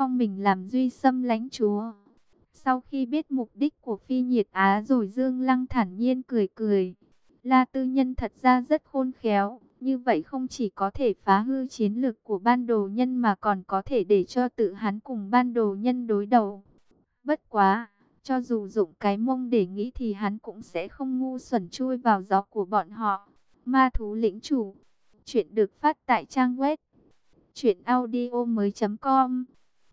phong mình làm duy xâm lãnh chúa. Sau khi biết mục đích của phi nhiệt Á rồi Dương Lăng thản nhiên cười cười. La Tư Nhân thật ra rất khôn khéo, như vậy không chỉ có thể phá hư chiến lược của ban đồ nhân mà còn có thể để cho tự hắn cùng ban đồ nhân đối đầu. Bất quá, cho dù dụng cái mông để nghĩ thì hắn cũng sẽ không ngu xuẩn chui vào gió của bọn họ. Ma thú lĩnh chủ, chuyện được phát tại trang web audio mới com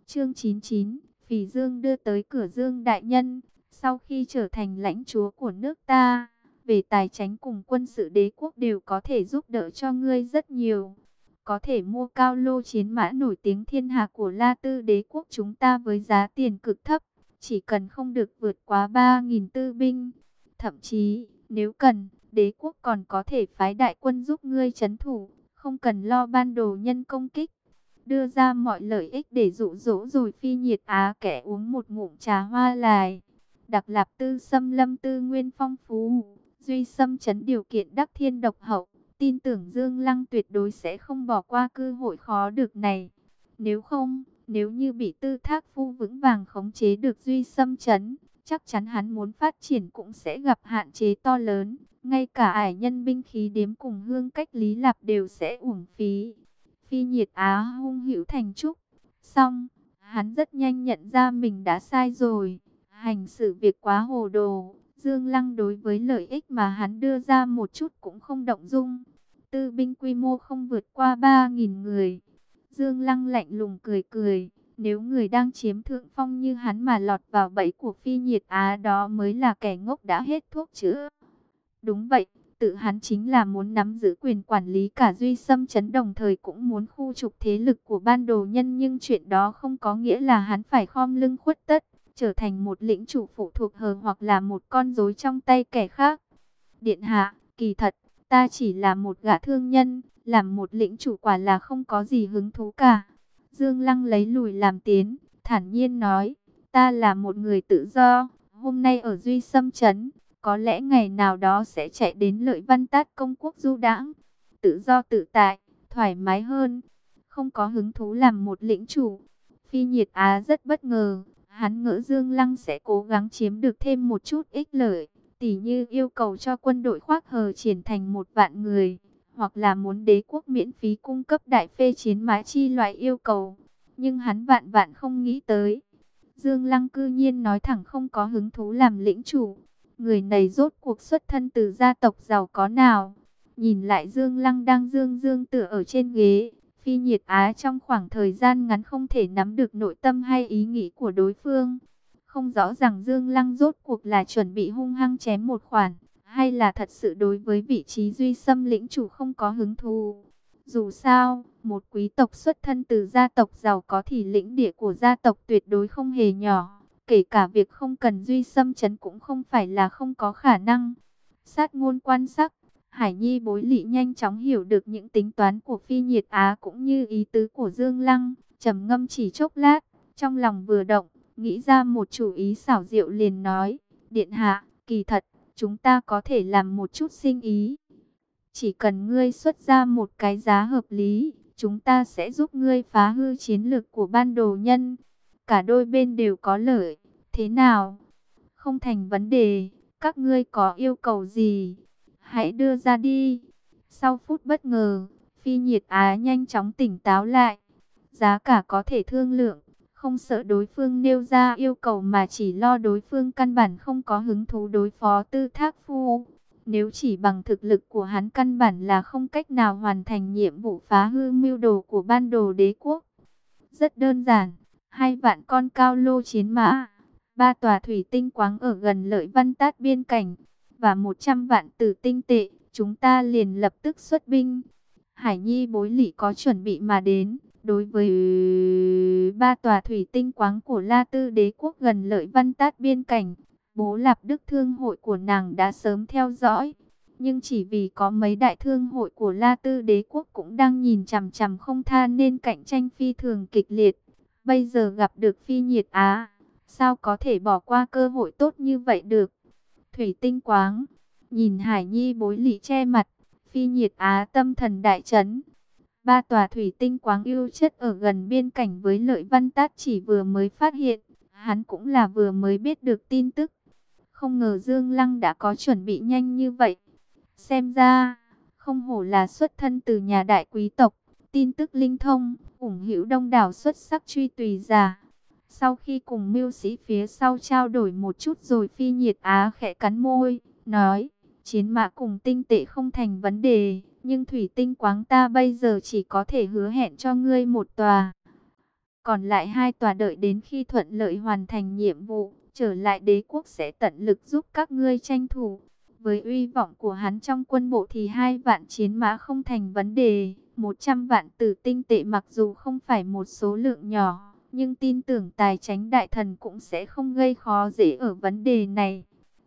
Chương 99, Phỉ Dương đưa tới cửa Dương Đại Nhân, sau khi trở thành lãnh chúa của nước ta về tài chính cùng quân sự đế quốc đều có thể giúp đỡ cho ngươi rất nhiều. Có thể mua cao lô chiến mã nổi tiếng thiên hạ của La Tư đế quốc chúng ta với giá tiền cực thấp, chỉ cần không được vượt quá 3.000 tư binh. Thậm chí, nếu cần, đế quốc còn có thể phái đại quân giúp ngươi chấn thủ, không cần lo ban đồ nhân công kích. Đưa ra mọi lợi ích để dụ dỗ rồi phi nhiệt á kẻ uống một ngụm trà hoa lài. Đặc lạp tư xâm lâm tư nguyên phong phú Duy xâm chấn điều kiện đắc thiên độc hậu, tin tưởng Dương Lăng tuyệt đối sẽ không bỏ qua cơ hội khó được này. Nếu không, nếu như bị tư thác phu vững vàng khống chế được Duy xâm chấn, chắc chắn hắn muốn phát triển cũng sẽ gặp hạn chế to lớn. Ngay cả ải nhân binh khí đếm cùng hương cách lý lạp đều sẽ uổng phí. Phi nhiệt á hung hữu thành trúc. Xong, hắn rất nhanh nhận ra mình đã sai rồi. Hành sự việc quá hồ đồ, Dương Lăng đối với lợi ích mà hắn đưa ra một chút cũng không động dung. Tư binh quy mô không vượt qua 3.000 người. Dương Lăng lạnh lùng cười cười. Nếu người đang chiếm thượng phong như hắn mà lọt vào bẫy của phi nhiệt á đó mới là kẻ ngốc đã hết thuốc chữa. Đúng vậy, tự hắn chính là muốn nắm giữ quyền quản lý cả duy xâm chấn đồng thời cũng muốn khu trục thế lực của ban đồ nhân nhưng chuyện đó không có nghĩa là hắn phải khom lưng khuất tất trở thành một lĩnh chủ phụ thuộc hờ hoặc là một con rối trong tay kẻ khác. Điện hạ, kỳ thật, ta chỉ là một gã thương nhân, làm một lĩnh chủ quả là không có gì hứng thú cả. Dương Lăng lấy lùi làm tiến, thản nhiên nói, ta là một người tự do, hôm nay ở Duy Sâm Trấn, có lẽ ngày nào đó sẽ chạy đến lợi văn tát công quốc du đãng tự do tự tại, thoải mái hơn, không có hứng thú làm một lĩnh chủ. Phi Nhiệt Á rất bất ngờ, Hắn ngỡ Dương Lăng sẽ cố gắng chiếm được thêm một chút ích lợi, tỉ như yêu cầu cho quân đội khoác hờ triển thành một vạn người, hoặc là muốn đế quốc miễn phí cung cấp đại phê chiến mã chi loại yêu cầu. Nhưng hắn vạn vạn không nghĩ tới. Dương Lăng cư nhiên nói thẳng không có hứng thú làm lĩnh chủ. Người này rốt cuộc xuất thân từ gia tộc giàu có nào. Nhìn lại Dương Lăng đang dương dương tựa ở trên ghế, Phi Nhiệt Á trong khoảng thời gian ngắn không thể nắm được nội tâm hay ý nghĩ của đối phương. Không rõ ràng Dương Lăng rốt cuộc là chuẩn bị hung hăng chém một khoản, hay là thật sự đối với vị trí duy xâm lĩnh chủ không có hứng thú. Dù sao, một quý tộc xuất thân từ gia tộc giàu có thì lĩnh địa của gia tộc tuyệt đối không hề nhỏ. Kể cả việc không cần duy xâm chấn cũng không phải là không có khả năng. Sát ngôn quan sắc, Hải Nhi bối lị nhanh chóng hiểu được những tính toán của Phi Nhiệt Á cũng như ý tứ của Dương Lăng, trầm ngâm chỉ chốc lát, trong lòng vừa động, nghĩ ra một chủ ý xảo diệu liền nói, Điện Hạ, kỳ thật, chúng ta có thể làm một chút sinh ý. Chỉ cần ngươi xuất ra một cái giá hợp lý, chúng ta sẽ giúp ngươi phá hư chiến lược của ban đồ nhân. Cả đôi bên đều có lợi, thế nào? Không thành vấn đề, các ngươi có yêu cầu gì? hãy đưa ra đi. Sau phút bất ngờ, phi nhiệt á nhanh chóng tỉnh táo lại. Giá cả có thể thương lượng, không sợ đối phương nêu ra yêu cầu mà chỉ lo đối phương căn bản không có hứng thú đối phó tư thác phu. Nếu chỉ bằng thực lực của hắn căn bản là không cách nào hoàn thành nhiệm vụ phá hư mưu đồ của ban đồ đế quốc. Rất đơn giản, hai vạn con cao lô chiến mã, ba tòa thủy tinh quáng ở gần lợi văn tát biên cảnh, và 100 vạn tử tinh tệ, chúng ta liền lập tức xuất binh. Hải Nhi bối lỷ có chuẩn bị mà đến, đối với ba tòa thủy tinh quáng của La Tư đế quốc gần lợi văn tát biên cảnh, bố lạp đức thương hội của nàng đã sớm theo dõi. Nhưng chỉ vì có mấy đại thương hội của La Tư đế quốc cũng đang nhìn chằm chằm không tha nên cạnh tranh phi thường kịch liệt. Bây giờ gặp được phi nhiệt Á, sao có thể bỏ qua cơ hội tốt như vậy được? thủy tinh quáng. Nhìn Hải Nhi bối lì che mặt, phi nhiệt á tâm thần đại chấn. Ba tòa thủy tinh quáng yêu chất ở gần biên cảnh với lợi văn tát chỉ vừa mới phát hiện. Hắn cũng là vừa mới biết được tin tức. Không ngờ Dương Lăng đã có chuẩn bị nhanh như vậy. Xem ra, không hổ là xuất thân từ nhà đại quý tộc. Tin tức linh thông, ủng hữu đông đảo xuất sắc truy tùy giả. Sau khi cùng mưu sĩ phía sau trao đổi một chút rồi phi nhiệt á khẽ cắn môi, nói, chiến mã cùng tinh tệ không thành vấn đề, nhưng thủy tinh quáng ta bây giờ chỉ có thể hứa hẹn cho ngươi một tòa. Còn lại hai tòa đợi đến khi thuận lợi hoàn thành nhiệm vụ, trở lại đế quốc sẽ tận lực giúp các ngươi tranh thủ. Với uy vọng của hắn trong quân bộ thì hai vạn chiến mã không thành vấn đề. 100 vạn tử tinh tệ mặc dù không phải một số lượng nhỏ, nhưng tin tưởng tài tránh đại thần cũng sẽ không gây khó dễ ở vấn đề này.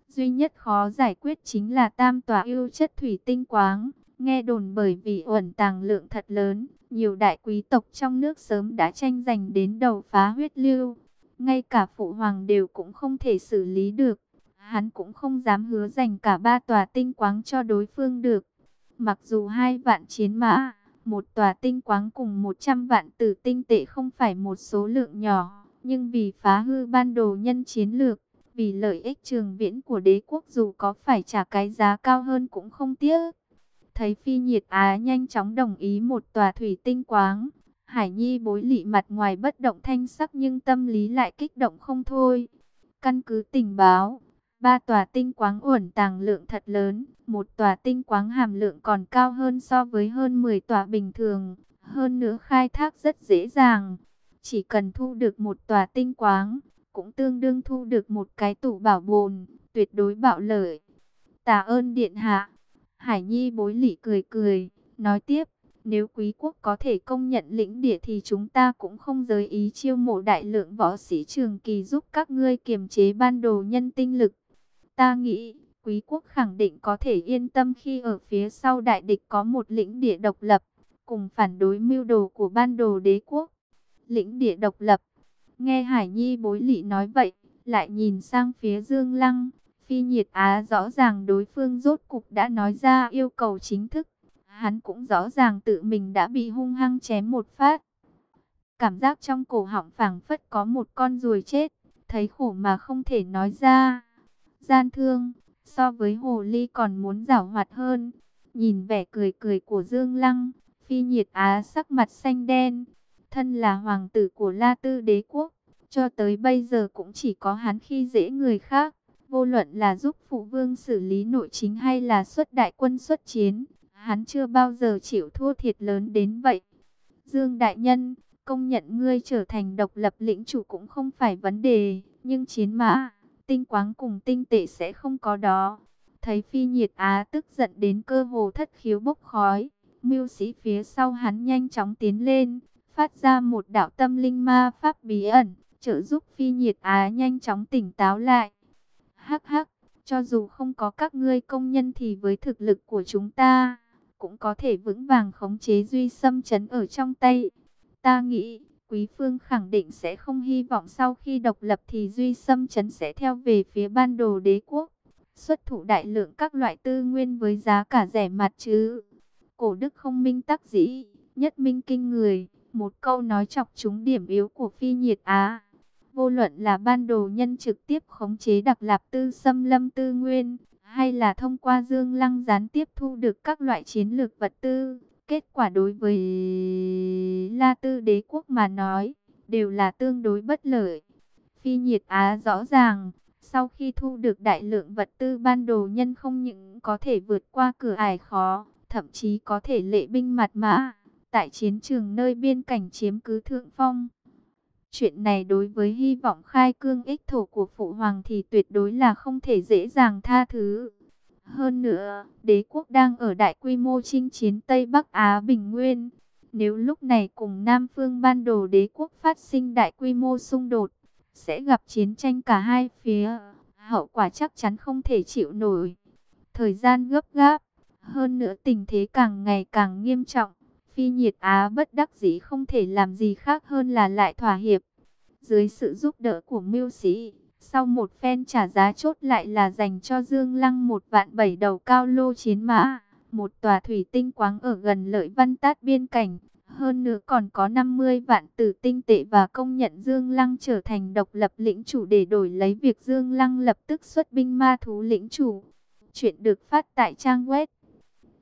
Duy nhất khó giải quyết chính là tam tòa yêu chất thủy tinh quáng. Nghe đồn bởi vì ẩn tàng lượng thật lớn, nhiều đại quý tộc trong nước sớm đã tranh giành đến đầu phá huyết lưu. Ngay cả phụ hoàng đều cũng không thể xử lý được. Hắn cũng không dám hứa dành cả ba tòa tinh quáng cho đối phương được. Mặc dù hai vạn chiến mã, một tòa tinh quáng cùng 100 vạn tử tinh tệ không phải một số lượng nhỏ, nhưng vì phá hư ban đồ nhân chiến lược, vì lợi ích trường viễn của đế quốc dù có phải trả cái giá cao hơn cũng không tiếc. Thấy phi nhiệt á nhanh chóng đồng ý một tòa thủy tinh quáng, Hải Nhi bối lị mặt ngoài bất động thanh sắc nhưng tâm lý lại kích động không thôi. Căn cứ tình báo, ba tòa tinh quáng uẩn tàng lượng thật lớn, một tòa tinh quáng hàm lượng còn cao hơn so với hơn 10 tòa bình thường, hơn nữa khai thác rất dễ dàng. Chỉ cần thu được một tòa tinh quáng, cũng tương đương thu được một cái tủ bảo bồn, tuyệt đối bạo lợi. Tạ ơn điện hạ. Hải Nhi bối lỉ cười cười, nói tiếp, nếu quý quốc có thể công nhận lĩnh địa thì chúng ta cũng không giới ý chiêu mộ đại lượng võ sĩ trường kỳ giúp các ngươi kiềm chế ban đồ nhân tinh lực. Ta nghĩ, quý quốc khẳng định có thể yên tâm khi ở phía sau đại địch có một lĩnh địa độc lập, cùng phản đối mưu đồ của ban đồ đế quốc. Lĩnh địa độc lập, nghe Hải Nhi bối lị nói vậy, lại nhìn sang phía Dương Lăng, phi nhiệt á rõ ràng đối phương rốt cục đã nói ra yêu cầu chính thức. Hắn cũng rõ ràng tự mình đã bị hung hăng chém một phát. Cảm giác trong cổ họng phảng phất có một con ruồi chết, thấy khổ mà không thể nói ra. Gian thương, so với hồ ly còn muốn giảo hoạt hơn. Nhìn vẻ cười cười của Dương Lăng, phi nhiệt á sắc mặt xanh đen. Thân là hoàng tử của La Tư đế quốc, cho tới bây giờ cũng chỉ có hắn khi dễ người khác. Vô luận là giúp phụ vương xử lý nội chính hay là xuất đại quân xuất chiến, hắn chưa bao giờ chịu thua thiệt lớn đến vậy. Dương Đại Nhân, công nhận ngươi trở thành độc lập lĩnh chủ cũng không phải vấn đề, nhưng chiến mã, tinh quáng cùng tinh tệ sẽ không có đó. Thấy phi nhiệt á tức giận đến cơ hồ thất khiếu bốc khói, mưu sĩ phía sau hắn nhanh chóng tiến lên, phát ra một đạo tâm linh ma pháp bí ẩn, trợ giúp phi nhiệt á nhanh chóng tỉnh táo lại. Hắc hắc, cho dù không có các ngươi công nhân thì với thực lực của chúng ta, cũng có thể vững vàng khống chế duy xâm chấn ở trong tay. Ta nghĩ, Quý Phương khẳng định sẽ không hy vọng sau khi độc lập thì duy xâm chấn sẽ theo về phía ban đồ đế quốc. Xuất thủ đại lượng các loại tư nguyên với giá cả rẻ mặt chứ. Cổ đức không minh tắc dĩ, nhất minh kinh người. Một câu nói chọc trúng điểm yếu của phi nhiệt Á. Vô luận là ban đồ nhân trực tiếp khống chế đặc lạp tư xâm lâm tư nguyên, hay là thông qua Dương Lăng gián tiếp thu được các loại chiến lược vật tư. Kết quả đối với La Tư đế quốc mà nói, đều là tương đối bất lợi. Phi nhiệt Á rõ ràng, sau khi thu được đại lượng vật tư ban đồ nhân không những có thể vượt qua cửa ải khó, thậm chí có thể lệ binh mặt mã, tại chiến trường nơi biên cảnh chiếm cứ thượng phong. Chuyện này đối với hy vọng khai cương ích thổ của Phụ Hoàng thì tuyệt đối là không thể dễ dàng tha thứ. Hơn nữa, đế quốc đang ở đại quy mô chinh chiến Tây Bắc Á Bình Nguyên. Nếu lúc này cùng Nam Phương ban đồ đế quốc phát sinh đại quy mô xung đột, sẽ gặp chiến tranh cả hai phía. Hậu quả chắc chắn không thể chịu nổi. Thời gian gấp gáp, hơn nữa tình thế càng ngày càng nghiêm trọng. Phi nhiệt Á bất đắc dĩ không thể làm gì khác hơn là lại thỏa hiệp. Dưới sự giúp đỡ của mưu sĩ, sau một phen trả giá chốt lại là dành cho Dương Lăng một vạn bảy đầu cao lô chiến mã, một tòa thủy tinh quáng ở gần lợi văn tát biên cảnh, Hơn nữa còn có 50 vạn tử tinh tệ và công nhận Dương Lăng trở thành độc lập lĩnh chủ để đổi lấy việc Dương Lăng lập tức xuất binh ma thú lĩnh chủ. Chuyện được phát tại trang web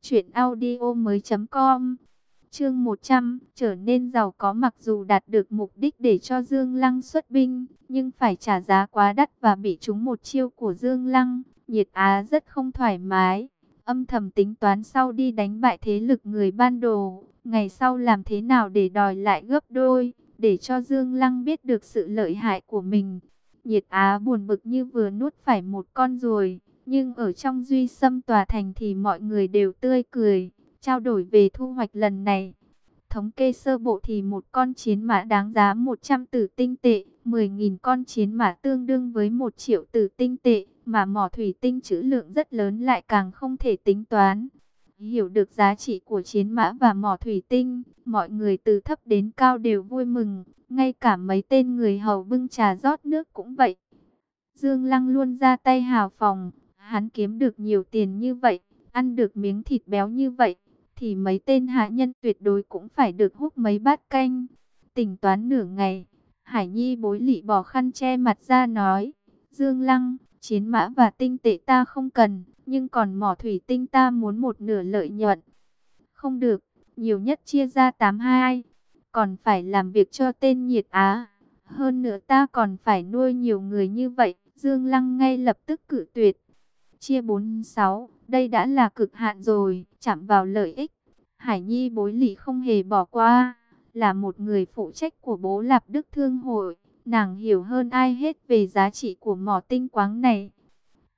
truyệnaudiomoi.com. Chương 100, trở nên giàu có mặc dù đạt được mục đích để cho Dương Lăng xuất binh, nhưng phải trả giá quá đắt và bị trúng một chiêu của Dương Lăng, Nhiệt Á rất không thoải mái, âm thầm tính toán sau đi đánh bại thế lực người ban đồ, ngày sau làm thế nào để đòi lại gấp đôi, để cho Dương Lăng biết được sự lợi hại của mình. Nhiệt Á buồn bực như vừa nuốt phải một con ruồi, nhưng ở trong duy xâm tòa thành thì mọi người đều tươi cười, trao đổi về thu hoạch lần này. Thống kê sơ bộ thì một con chiến mã đáng giá 100 tử tinh tệ, 10.000 con chiến mã tương đương với 1 triệu tử tinh tệ, mà mỏ thủy tinh trữ lượng rất lớn lại càng không thể tính toán. Hiểu được giá trị của chiến mã và mỏ thủy tinh, mọi người từ thấp đến cao đều vui mừng, ngay cả mấy tên người hầu bưng trà rót nước cũng vậy. Dương Lăng luôn ra tay hào phòng, hắn kiếm được nhiều tiền như vậy, ăn được miếng thịt béo như vậy, thì mấy tên hạ nhân tuyệt đối cũng phải được hút mấy bát canh. Tỉnh toán nửa ngày, Hải Nhi bối lị bỏ khăn che mặt ra nói, Dương Lăng, chiến mã và tinh tệ ta không cần, nhưng còn mỏ thủy tinh ta muốn một nửa lợi nhuận. Không được, nhiều nhất chia ra 82, còn phải làm việc cho tên nhiệt á. Hơn nữa ta còn phải nuôi nhiều người như vậy, Dương Lăng ngay lập tức cử tuyệt. Chia 46, đây đã là cực hạn rồi, chạm vào lợi ích. Hải Nhi bối lì không hề bỏ qua, là một người phụ trách của bố Lạp Đức Thương Hội. Nàng hiểu hơn ai hết về giá trị của mỏ tinh quáng này.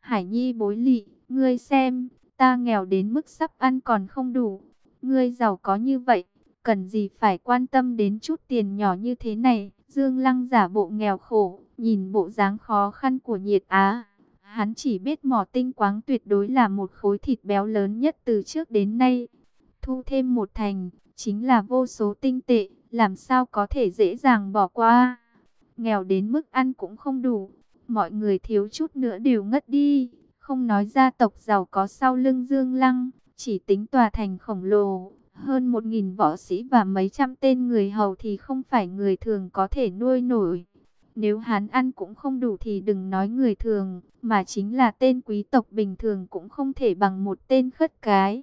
Hải Nhi bối lị, ngươi xem, ta nghèo đến mức sắp ăn còn không đủ. Ngươi giàu có như vậy, cần gì phải quan tâm đến chút tiền nhỏ như thế này. Dương Lăng giả bộ nghèo khổ, nhìn bộ dáng khó khăn của nhiệt á. Hắn chỉ biết mỏ tinh quáng tuyệt đối là một khối thịt béo lớn nhất từ trước đến nay. Thu thêm một thành, chính là vô số tinh tệ, làm sao có thể dễ dàng bỏ qua. Nghèo đến mức ăn cũng không đủ, mọi người thiếu chút nữa đều ngất đi. Không nói gia tộc giàu có sau lưng Dương Lăng, chỉ tính tòa thành khổng lồ, hơn một nghìn võ sĩ và mấy trăm tên người hầu thì không phải người thường có thể nuôi nổi. Nếu hắn ăn cũng không đủ thì đừng nói người thường, mà chính là tên quý tộc bình thường cũng không thể bằng một tên khất cái.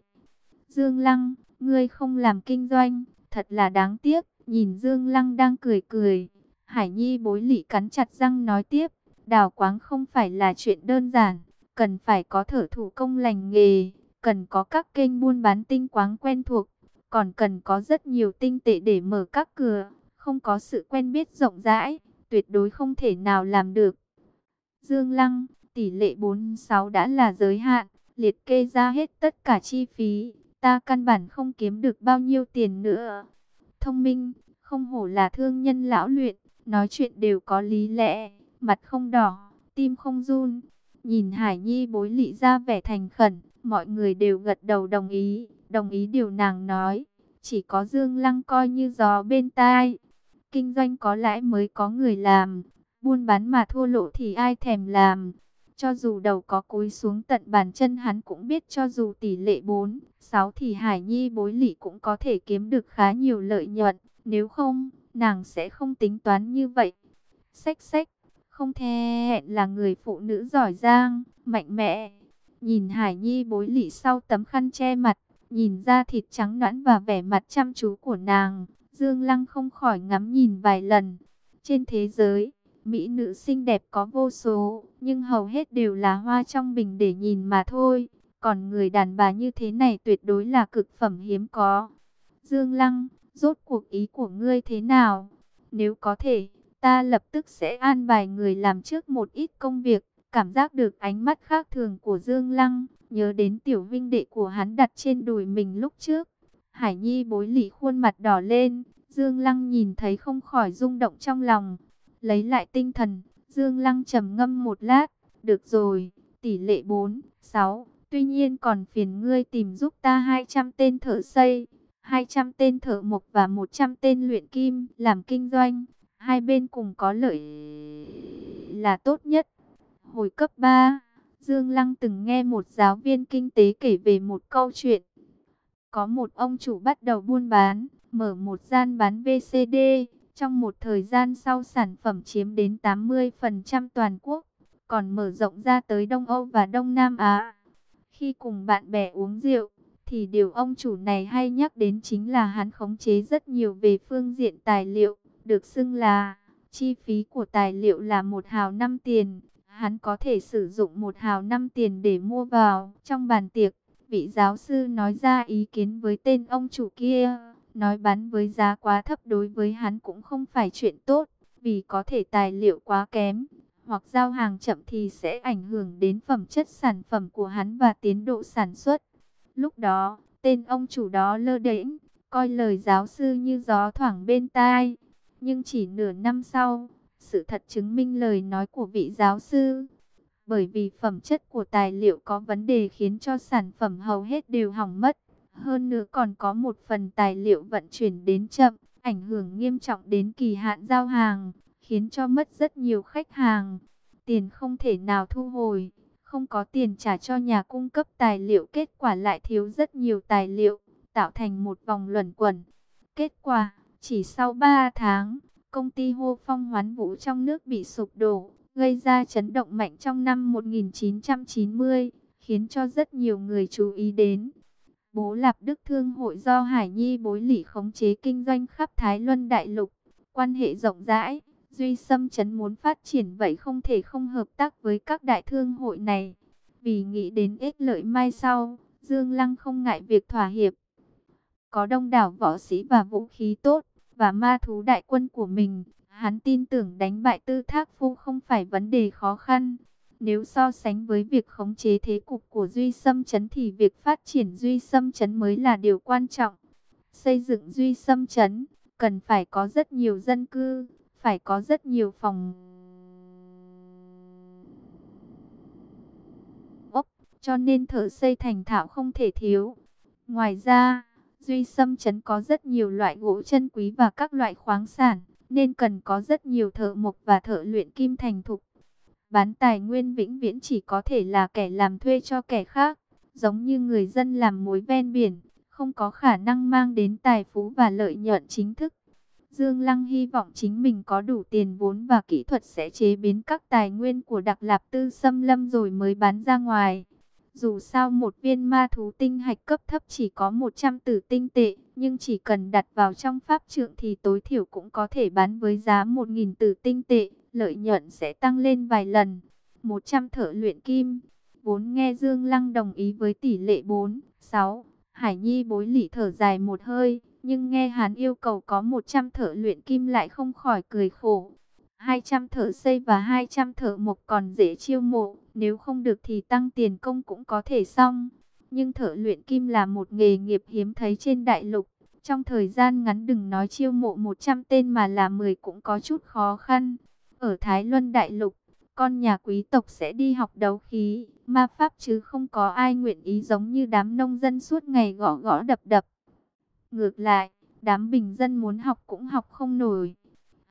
Dương Lăng, ngươi không làm kinh doanh, thật là đáng tiếc. Nhìn Dương Lăng đang cười cười, Hải Nhi bối lị cắn chặt răng nói tiếp, đào quáng không phải là chuyện đơn giản, cần phải có thở thủ công lành nghề, cần có các kênh buôn bán tinh quáng quen thuộc, còn cần có rất nhiều tinh tệ để mở các cửa, không có sự quen biết rộng rãi, tuyệt đối không thể nào làm được. Dương Lăng, tỷ lệ 46 đã là giới hạn, liệt kê ra hết tất cả chi phí, ta căn bản không kiếm được bao nhiêu tiền nữa. Thông minh, không hổ là thương nhân lão luyện, nói chuyện đều có lý lẽ, mặt không đỏ, tim không run. Nhìn Hải Nhi bối lị ra vẻ thành khẩn, mọi người đều gật đầu đồng ý, đồng ý điều nàng nói. Chỉ có Dương Lăng coi như gió bên tai. Kinh doanh có lãi mới có người làm, buôn bán mà thua lỗ thì ai thèm làm. Cho dù đầu có cúi xuống tận bàn chân hắn cũng biết cho dù tỷ lệ 4, 6 thì Hải Nhi bối lỷ cũng có thể kiếm được khá nhiều lợi nhuận. Nếu không, nàng sẽ không tính toán như vậy. Xách xách, không thể hẹn là người phụ nữ giỏi giang, mạnh mẽ. Nhìn Hải Nhi bối lỷ sau tấm khăn che mặt, nhìn ra thịt trắng nõn và vẻ mặt chăm chú của nàng. Dương Lăng không khỏi ngắm nhìn vài lần. Trên thế giới, mỹ nữ xinh đẹp có vô số, nhưng hầu hết đều là hoa trong bình để nhìn mà thôi. Còn người đàn bà như thế này tuyệt đối là cực phẩm hiếm có. Dương Lăng, rốt cuộc ý của ngươi thế nào? Nếu có thể, ta lập tức sẽ an bài người làm trước một ít công việc. Cảm giác được ánh mắt khác thường của Dương Lăng, nhớ đến tiểu vinh đệ của hắn đặt trên đùi mình lúc trước. Hải Nhi bối lì khuôn mặt đỏ lên, Dương Lăng nhìn thấy không khỏi rung động trong lòng. Lấy lại tinh thần, Dương Lăng trầm ngâm một lát, được rồi, tỷ lệ 4, 6, tuy nhiên còn phiền ngươi tìm giúp ta 200 tên thợ xây. 200 tên thợ mộc và 100 tên luyện kim làm kinh doanh. Hai bên cùng có lợi là tốt nhất. Hồi cấp 3, Dương Lăng từng nghe một giáo viên kinh tế kể về một câu chuyện. Có một ông chủ bắt đầu buôn bán, mở một gian bán VCD. Trong một thời gian sau sản phẩm chiếm đến 80% toàn quốc, còn mở rộng ra tới Đông Âu và Đông Nam Á. Khi cùng bạn bè uống rượu, thì điều ông chủ này hay nhắc đến chính là hắn khống chế rất nhiều về phương diện tài liệu, được xưng là chi phí của tài liệu là một hào năm tiền. Hắn có thể sử dụng một hào năm tiền để mua vào trong bàn tiệc. Vị giáo sư nói ra ý kiến với tên ông chủ kia, nói bán với giá quá thấp đối với hắn cũng không phải chuyện tốt, vì có thể tài liệu quá kém, hoặc giao hàng chậm thì sẽ ảnh hưởng đến phẩm chất sản phẩm của hắn và tiến độ sản xuất. Lúc đó, tên ông chủ đó lơ đễnh, coi lời giáo sư như gió thoảng bên tai. Nhưng chỉ nửa năm sau, sự thật chứng minh lời nói của vị giáo sư. Bởi vì phẩm chất của tài liệu có vấn đề khiến cho sản phẩm hầu hết đều hỏng mất. Hơn nữa còn có một phần tài liệu vận chuyển đến chậm, ảnh hưởng nghiêm trọng đến kỳ hạn giao hàng, khiến cho mất rất nhiều khách hàng. Tiền không thể nào thu hồi, không có tiền trả cho nhà cung cấp tài liệu, kết quả lại thiếu rất nhiều tài liệu, tạo thành một vòng luẩn quẩn. Kết quả, chỉ sau 3 tháng, công ty hô phong hoán vũ trong nước bị sụp đổ, gây ra chấn động mạnh trong năm 1990, khiến cho rất nhiều người chú ý đến. Bố Lạp Đức Thương hội do Hải Nhi bối lỷ khống chế kinh doanh khắp Thái Luân Đại Lục, quan hệ rộng rãi. Duy Sâm Chấn muốn phát triển vậy không thể không hợp tác với các đại thương hội này. Vì nghĩ đến ích lợi mai sau, Dương Lăng không ngại việc thỏa hiệp. Có đông đảo võ sĩ và vũ khí tốt, và ma thú đại quân của mình, hắn tin tưởng đánh bại tư thác phu không phải vấn đề khó khăn. Nếu so sánh với việc khống chế thế cục của Duy Sâm Trấn thì việc phát triển Duy Sâm Trấn mới là điều quan trọng. Xây dựng Duy Sâm Trấn cần phải có rất nhiều dân cư, phải có rất nhiều phòng ốc, cho nên thợ xây thành thạo không thể thiếu. Ngoài ra, Duy Sâm Trấn có rất nhiều loại gỗ chân quý và các loại khoáng sản, nên cần có rất nhiều thợ mộc và thợ luyện kim thành thục. Bán tài nguyên vĩnh viễn chỉ có thể là kẻ làm thuê cho kẻ khác, giống như người dân làm mối ven biển, không có khả năng mang đến tài phú và lợi nhuận chính thức. Dương Lăng hy vọng chính mình có đủ tiền vốn và kỹ thuật sẽ chế biến các tài nguyên của Đặc Lạp Tư Xâm Lâm rồi mới bán ra ngoài. Dù sao một viên ma thú tinh hạch cấp thấp chỉ có 100 tử tinh tệ, nhưng chỉ cần đặt vào trong pháp trượng thì tối thiểu cũng có thể bán với giá 1.000 tử tinh tệ, lợi nhuận sẽ tăng lên vài lần. 100 thợ luyện kim, vốn nghe Dương Lăng đồng ý với tỷ lệ 4, 6, Hải Nhi bối lỉ thở dài một hơi, nhưng nghe hắn yêu cầu có 100 thợ luyện kim lại không khỏi cười khổ. 200 thợ xây và 200 thợ mộc còn dễ chiêu mộ, nếu không được thì tăng tiền công cũng có thể xong. Nhưng thợ luyện kim là một nghề nghiệp hiếm thấy trên đại lục. Trong thời gian ngắn đừng nói chiêu mộ 100 tên mà là 10 cũng có chút khó khăn. Ở Thái Luân Đại Lục, con nhà quý tộc sẽ đi học đấu khí, ma pháp chứ không có ai nguyện ý giống như đám nông dân suốt ngày gõ gõ đập đập. Ngược lại, đám bình dân muốn học cũng học không nổi.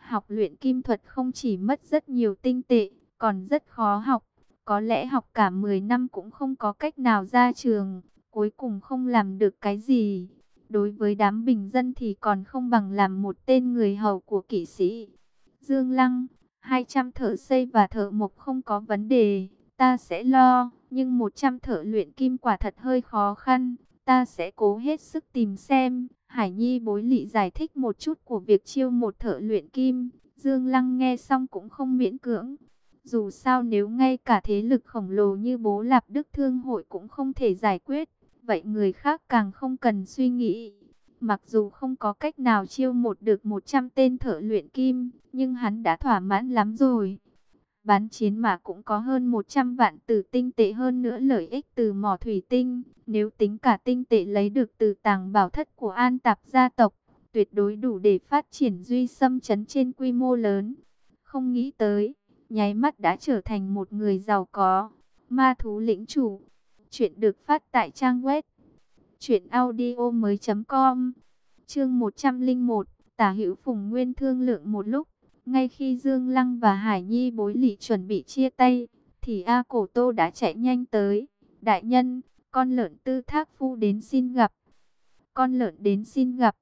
Học luyện kim thuật không chỉ mất rất nhiều tinh tệ, còn rất khó học. Có lẽ học cả 10 năm cũng không có cách nào ra trường, cuối cùng không làm được cái gì. Đối với đám bình dân thì còn không bằng làm một tên người hầu của kỵ sĩ. Dương Lăng, 200 thợ xây và thợ mộc không có vấn đề, ta sẽ lo, nhưng 100 thợ luyện kim quả thật hơi khó khăn, ta sẽ cố hết sức tìm xem. Hải Nhi bối lị giải thích một chút của việc chiêu một thợ luyện kim, Dương Lăng nghe xong cũng không miễn cưỡng. Dù sao nếu ngay cả thế lực khổng lồ như bố Lạp Đức Thương Hội cũng không thể giải quyết, vậy người khác càng không cần suy nghĩ. Mặc dù không có cách nào chiêu một được 100 tên thợ luyện kim, nhưng hắn đã thỏa mãn lắm rồi. Bán chiến mà cũng có hơn 100 vạn tử tinh tệ hơn nữa lợi ích từ mỏ thủy tinh. Nếu tính cả tinh tệ lấy được từ tàng bảo thất của an tạp gia tộc, tuyệt đối đủ để phát triển duy xâm chấn trên quy mô lớn. Không nghĩ tới, nháy mắt đã trở thành một người giàu có. Ma thú lĩnh chủ. Chuyện được phát tại trang web. Chuyện audio mới com. Chương 101. Tả hữu Phùng Nguyên thương lượng một lúc. Ngay khi Dương Lăng và Hải Nhi bối lì chuẩn bị chia tay, thì A Cổ Tô đã chạy nhanh tới. Đại nhân, con lợn tư thác phu đến xin gặp. Con lợn đến xin gặp.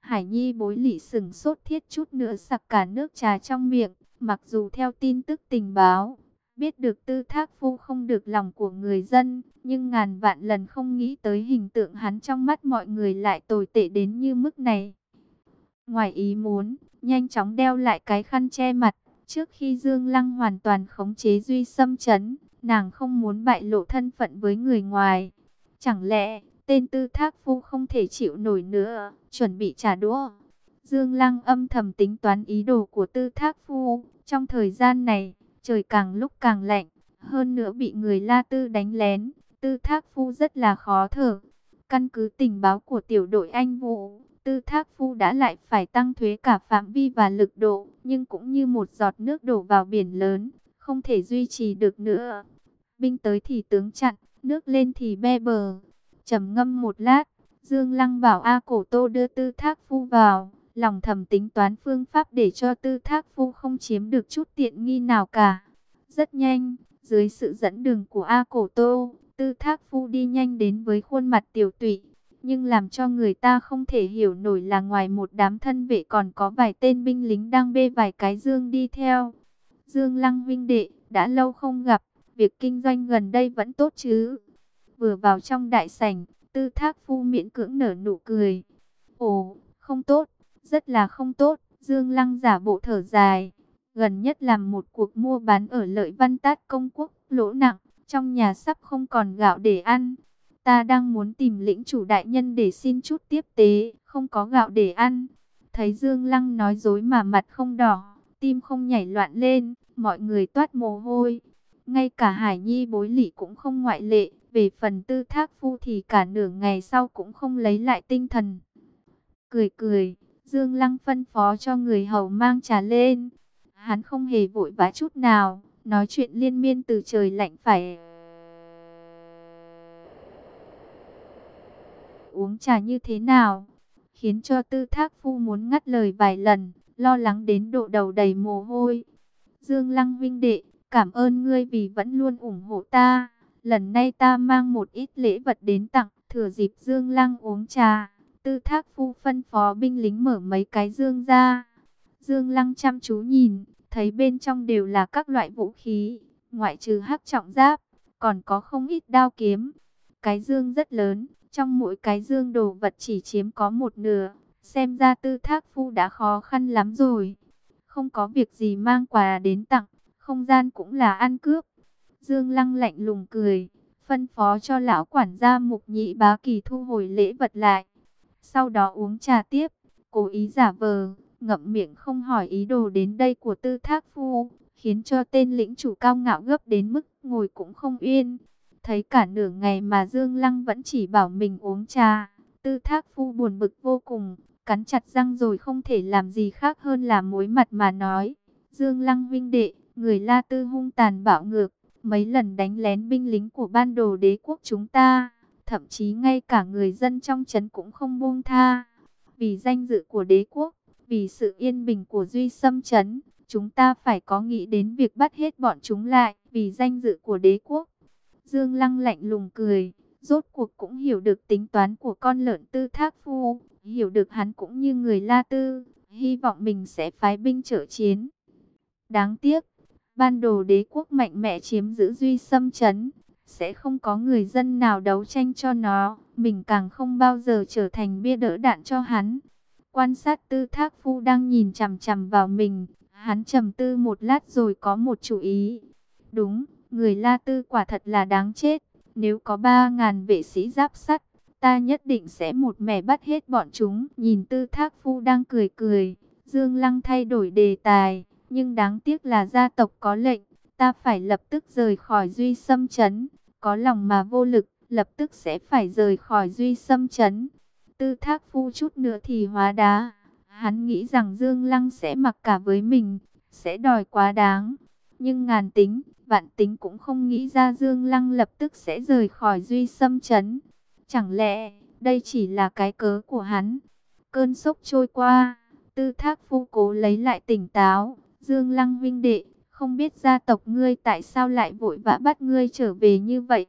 Hải Nhi bối lỉ sừng sốt thiết chút nữa sặc cả nước trà trong miệng. Mặc dù theo tin tức tình báo, biết được tư thác phu không được lòng của người dân, nhưng ngàn vạn lần không nghĩ tới hình tượng hắn trong mắt mọi người lại tồi tệ đến như mức này. Ngoài ý muốn, nhanh chóng đeo lại cái khăn che mặt, trước khi Dương Lăng hoàn toàn khống chế Duy Xâm chấn, nàng không muốn bại lộ thân phận với người ngoài. Chẳng lẽ, tên tư thác phu không thể chịu nổi nữa, chuẩn bị trả đũa. Dương Lăng âm thầm tính toán ý đồ của tư thác phu, trong thời gian này, trời càng lúc càng lạnh, hơn nữa bị người La Tư đánh lén, Tư Thác Phu rất là khó thở. Căn cứ tình báo của tiểu đội anh Vũ, Tư Thác Phu đã lại phải tăng thuế cả phạm vi và lực độ, nhưng cũng như một giọt nước đổ vào biển lớn, không thể duy trì được nữa. Binh tới thì tướng chặn, nước lên thì be bờ. trầm ngâm một lát, Dương Lăng bảo A Cổ Tô đưa Tư Thác Phu vào lòng thầm tính toán phương pháp để cho tư thác phu không chiếm được chút tiện nghi nào cả. Rất nhanh, dưới sự dẫn đường của A Cổ Tô, tư thác phu đi nhanh đến với khuôn mặt tiểu tụy. Nhưng làm cho người ta không thể hiểu nổi là ngoài một đám thân vệ còn có vài tên binh lính đang bê vài cái dương đi theo. Dương Lăng vinh đệ, đã lâu không gặp, việc kinh doanh gần đây vẫn tốt chứ. Vừa vào trong đại sảnh, tư thác phu miễn cưỡng nở nụ cười. Ồ, không tốt, rất là không tốt. Dương Lăng giả bộ thở dài, gần nhất làm một cuộc mua bán ở lợi văn tát công quốc, lỗ nặng, trong nhà sắp không còn gạo để ăn. Ta đang muốn tìm lĩnh chủ đại nhân để xin chút tiếp tế, không có gạo để ăn. Thấy Dương Lăng nói dối mà mặt không đỏ, tim không nhảy loạn lên, mọi người toát mồ hôi. Ngay cả Hải Nhi bối lỷ cũng không ngoại lệ, về phần tư thác phu thì cả nửa ngày sau cũng không lấy lại tinh thần. Cười cười, Dương Lăng phân phó cho người hầu mang trà lên. Hắn không hề vội vã chút nào, nói chuyện liên miên từ trời lạnh phải. Uống trà như thế nào? Khiến cho tư thác phu muốn ngắt lời vài lần, lo lắng đến độ đầu đầy mồ hôi. Dương Lăng vinh đệ, cảm ơn ngươi vì vẫn luôn ủng hộ ta. Lần nay ta mang một ít lễ vật đến tặng, thừa dịp Dương Lăng uống trà. Tư thác phu phân phó binh lính mở mấy cái dương ra. Dương Lăng chăm chú nhìn, thấy bên trong đều là các loại vũ khí, ngoại trừ hắc trọng giáp, còn có không ít đao kiếm. Cái dương rất lớn, trong mỗi cái dương đồ vật chỉ chiếm có một nửa, xem ra tư thác phu đã khó khăn lắm rồi. Không có việc gì mang quà đến tặng, không gian cũng là ăn cướp. Dương Lăng lạnh lùng cười, phân phó cho lão quản gia mục nhị bá kỳ thu hồi lễ vật lại. Sau đó uống trà tiếp, cố ý giả vờ, ngậm miệng không hỏi ý đồ đến đây của tư thác phu, khiến cho tên lĩnh chủ cao ngạo gấp đến mức ngồi cũng không yên. Thấy cả nửa ngày mà Dương Lăng vẫn chỉ bảo mình uống trà, tư thác phu buồn bực vô cùng, cắn chặt răng rồi không thể làm gì khác hơn là mối mặt mà nói. Dương Lăng vinh đệ, người La Tư hung tàn bạo ngược, mấy lần đánh lén binh lính của ban đồ đế quốc chúng ta thậm chí ngay cả người dân trong trấn cũng không buông tha. Vì danh dự của đế quốc, vì sự yên bình của Duy Sâm trấn, chúng ta phải có nghĩ đến việc bắt hết bọn chúng lại, vì danh dự của đế quốc. Dương Lăng lạnh lùng cười, rốt cuộc cũng hiểu được tính toán của con lợn tư thác phu, hiểu được hắn cũng như người La Tư, hy vọng mình sẽ phái binh trợ chiến. Đáng tiếc, ban đồ đế quốc mạnh mẽ chiếm giữ Duy xâm chấn, sẽ không có người dân nào đấu tranh cho nó, mình càng không bao giờ trở thành bia đỡ đạn cho hắn. Quan sát tư thác phu đang nhìn chằm chằm vào mình, hắn trầm tư một lát rồi có một chủ ý. Đúng, người La Tư quả thật là đáng chết, nếu có ba ngàn vệ sĩ giáp sắt, ta nhất định sẽ một mẻ bắt hết bọn chúng. Nhìn tư thác phu đang cười cười, Dương Lăng thay đổi đề tài, nhưng đáng tiếc là gia tộc có lệnh, ta phải lập tức rời khỏi duy xâm chấn có lòng mà vô lực, lập tức sẽ phải rời khỏi duy xâm chấn. Tư thác phu chút nữa thì hóa đá. Hắn nghĩ rằng Dương Lăng sẽ mặc cả với mình, sẽ đòi quá đáng. Nhưng ngàn tính, vạn tính cũng không nghĩ ra Dương Lăng lập tức sẽ rời khỏi duy xâm chấn. Chẳng lẽ đây chỉ là cái cớ của hắn? Cơn sốc trôi qua, tư thác phu cố lấy lại tỉnh táo. Dương Lăng vinh đệ, không biết gia tộc ngươi tại sao lại vội vã bắt ngươi trở về như vậy.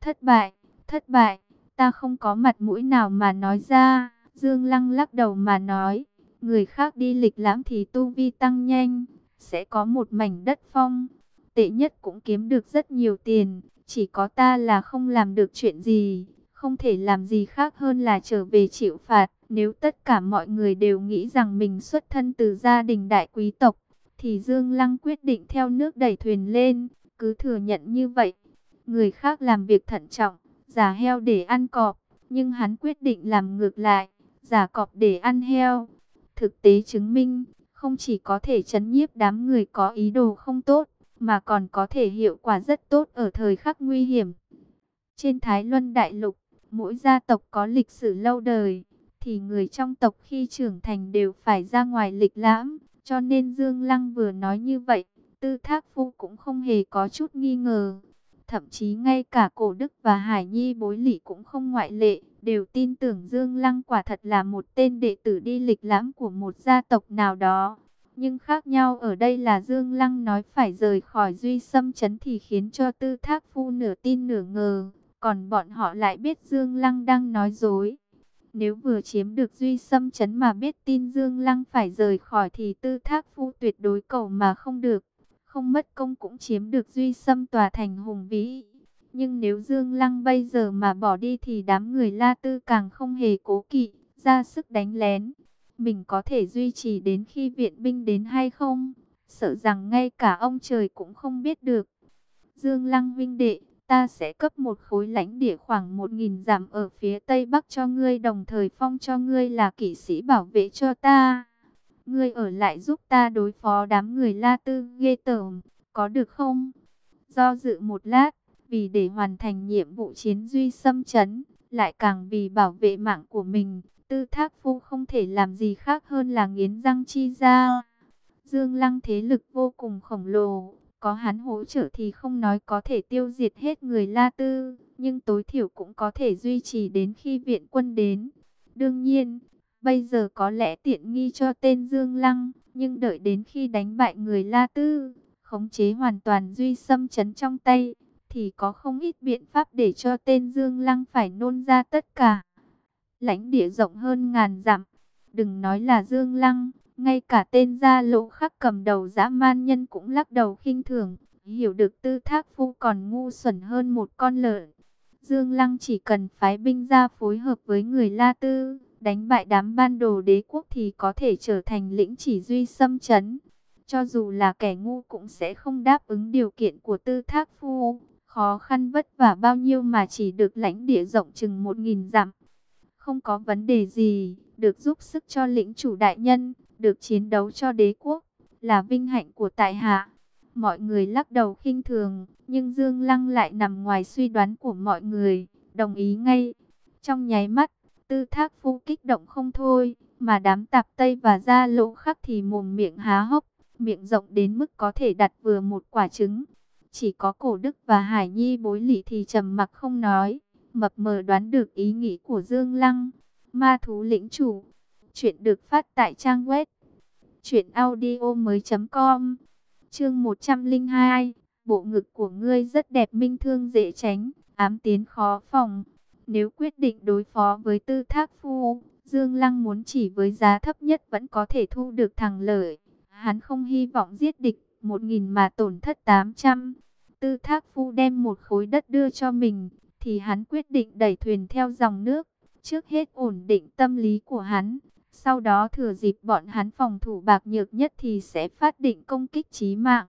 Thất bại, thất bại, ta không có mặt mũi nào mà nói ra. Dương Lăng lắc đầu mà nói, người khác đi lịch lãm thì tu vi tăng nhanh, sẽ có một mảnh đất phong. Tệ nhất cũng kiếm được rất nhiều tiền, chỉ có ta là không làm được chuyện gì, không thể làm gì khác hơn là trở về chịu phạt. Nếu tất cả mọi người đều nghĩ rằng mình xuất thân từ gia đình đại quý tộc, thì Dương Lăng quyết định theo nước đẩy thuyền lên, cứ thừa nhận như vậy. Người khác làm việc thận trọng, giả heo để ăn cọp, nhưng hắn quyết định làm ngược lại, giả cọp để ăn heo. Thực tế chứng minh, không chỉ có thể chấn nhiếp đám người có ý đồ không tốt, mà còn có thể hiệu quả rất tốt ở thời khắc nguy hiểm. Trên Thái Luân Đại Lục, mỗi gia tộc có lịch sử lâu đời, thì người trong tộc khi trưởng thành đều phải ra ngoài lịch lãm, cho nên Dương Lăng vừa nói như vậy, Tư Thác Phu cũng không hề có chút nghi ngờ. Thậm chí ngay cả Cổ Đức và Hải Nhi bối lỷ cũng không ngoại lệ, đều tin tưởng Dương Lăng quả thật là một tên đệ tử đi lịch lãm của một gia tộc nào đó. Nhưng khác nhau ở đây là Dương Lăng nói phải rời khỏi Duy xâm Chấn thì khiến cho Tư Thác Phu nửa tin nửa ngờ, còn bọn họ lại biết Dương Lăng đang nói dối. Nếu vừa chiếm được Duy xâm Chấn mà biết tin Dương Lăng phải rời khỏi thì Tư Thác Phu tuyệt đối cầu mà không được. Không mất công cũng chiếm được Duy xâm tòa thành hùng vĩ. Nhưng nếu Dương Lăng bây giờ mà bỏ đi thì đám người La Tư càng không hề cố kỵ, ra sức đánh lén. Mình có thể duy trì đến khi viện binh đến hay không? Sợ rằng ngay cả ông trời cũng không biết được. Dương Lăng vinh đệ, ta sẽ cấp một khối lãnh địa khoảng một nghìn dặm ở phía tây bắc cho ngươi đồng thời phong cho ngươi là kỵ sĩ bảo vệ cho ta. Ngươi ở lại giúp ta đối phó đám người La Tư ghê tởm, có được không? Do dự một lát, vì để hoàn thành nhiệm vụ chiến duy xâm chấn, lại càng vì bảo vệ mạng của mình, tư thác phu không thể làm gì khác hơn là nghiến răng chi ra. Dương Lăng thế lực vô cùng khổng lồ, có hắn hỗ trợ thì không nói có thể tiêu diệt hết người La Tư, nhưng tối thiểu cũng có thể duy trì đến khi viện quân đến. Đương nhiên, bây giờ có lẽ tiện nghi cho tên Dương Lăng, nhưng đợi đến khi đánh bại người La Tư, khống chế hoàn toàn duy xâm chấn trong tay, thì có không ít biện pháp để cho tên Dương Lăng phải nôn ra tất cả. Lãnh địa rộng hơn ngàn dặm, đừng nói là Dương Lăng, ngay cả tên gia lộ khắc cầm đầu dã man nhân cũng lắc đầu khinh thường, hiểu được tư thác phu còn ngu xuẩn hơn một con lợn. Dương Lăng chỉ cần phái binh ra phối hợp với người La Tư, đánh bại đám ban đồ đế quốc thì có thể trở thành lĩnh chỉ duy xâm chấn. Cho dù là kẻ ngu cũng sẽ không đáp ứng điều kiện của tư thác phu, khó khăn vất vả bao nhiêu mà chỉ được lãnh địa rộng chừng một nghìn dặm. Không có vấn đề gì, được giúp sức cho lĩnh chủ đại nhân, được chiến đấu cho đế quốc, là vinh hạnh của tại hạ. Mọi người lắc đầu khinh thường, nhưng Dương Lăng lại nằm ngoài suy đoán của mọi người, đồng ý ngay. Trong nháy mắt, tư thác phu kích động không thôi, mà đám tạp Tây và gia lỗ khác thì mồm miệng há hốc, miệng rộng đến mức có thể đặt vừa một quả trứng. Chỉ có cổ đức và Hải Nhi bối lị thì trầm mặc không nói, mập mờ đoán được ý nghĩ của Dương Lăng. Ma thú lĩnh chủ Chuyện được phát tại trang web truyệnaudiomoi.com. Chương 102. Bộ ngực của ngươi rất đẹp minh thương dễ tránh, ám tiến khó phòng. Nếu quyết định đối phó với Tư Thác Phu, Dương Lăng muốn chỉ với giá thấp nhất vẫn có thể thu được thằng lợi. Hắn không hy vọng giết địch, một nghìn mà tổn thất 800. Tư Thác Phu đem một khối đất đưa cho mình, thì hắn quyết định đẩy thuyền theo dòng nước. Trước hết ổn định tâm lý của hắn, sau đó thừa dịp bọn hắn phòng thủ bạc nhược nhất thì sẽ phát định công kích chí mạng.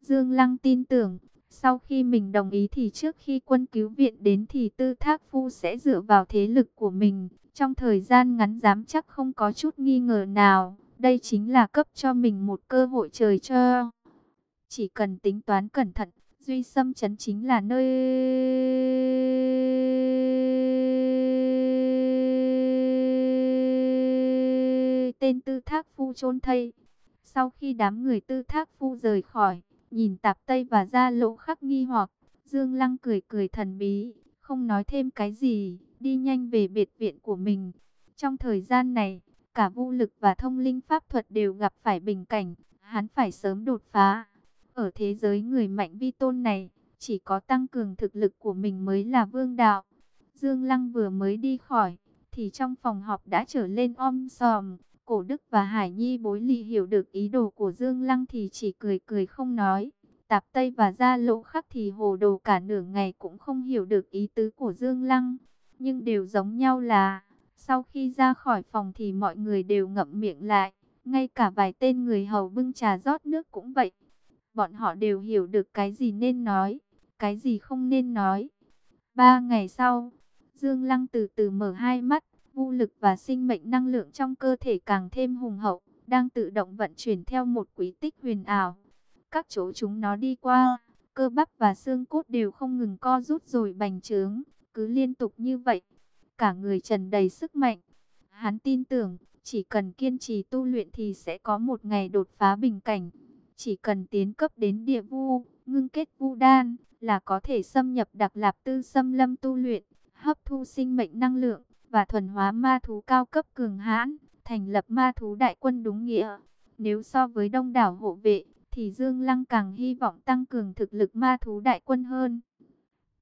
Dương Lăng tin tưởng, sau khi mình đồng ý thì trước khi quân cứu viện đến thì Tư Thác Phu sẽ dựa vào thế lực của mình. Trong thời gian ngắn dám chắc không có chút nghi ngờ nào, đây chính là cấp cho mình một cơ hội trời cho. Chỉ cần tính toán cẩn thận, Duy Sâm Trấn chính là nơi tên tư thác phu chôn thây. Sau khi đám người tư thác phu rời khỏi, nhìn tạp tây và ra lỗ khắc nghi hoặc, Dương Lăng cười cười thần bí, không nói thêm cái gì, đi nhanh về biệt viện của mình. Trong thời gian này, cả vô lực và thông linh pháp thuật đều gặp phải bình cảnh, hắn phải sớm đột phá. Ở thế giới người mạnh vi tôn này, chỉ có tăng cường thực lực của mình mới là vương đạo. Dương Lăng vừa mới đi khỏi, thì trong phòng họp đã trở lên om sòm. Cổ Đức và Hải Nhi bối lì hiểu được ý đồ của Dương Lăng thì chỉ cười cười không nói. Tạp Tây và Gia Lỗ Khắc thì hồ đồ cả nửa ngày cũng không hiểu được ý tứ của Dương Lăng. Nhưng đều giống nhau là, sau khi ra khỏi phòng thì mọi người đều ngậm miệng lại. Ngay cả vài tên người hầu bưng trà rót nước cũng vậy. Bọn họ đều hiểu được cái gì nên nói, cái gì không nên nói. Ba ngày sau, Dương Lăng từ từ mở hai mắt, vô lực và sinh mệnh năng lượng trong cơ thể càng thêm hùng hậu, đang tự động vận chuyển theo một quý tích huyền ảo. Các chỗ chúng nó đi qua, cơ bắp và xương cốt đều không ngừng co rút rồi bành trướng, cứ liên tục như vậy. Cả người trần đầy sức mạnh. Hắn tin tưởng, chỉ cần kiên trì tu luyện thì sẽ có một ngày đột phá bình cảnh. Chỉ cần tiến cấp đến địa vu, ngưng kết vu đan, là có thể xâm nhập đặc lạp tư xâm lâm tu luyện, hấp thu sinh mệnh năng lượng, và thuần hóa ma thú cao cấp cường hãn, thành lập ma thú đại quân đúng nghĩa. Nếu so với đông đảo hộ vệ, thì Dương Lăng càng hy vọng tăng cường thực lực ma thú đại quân hơn.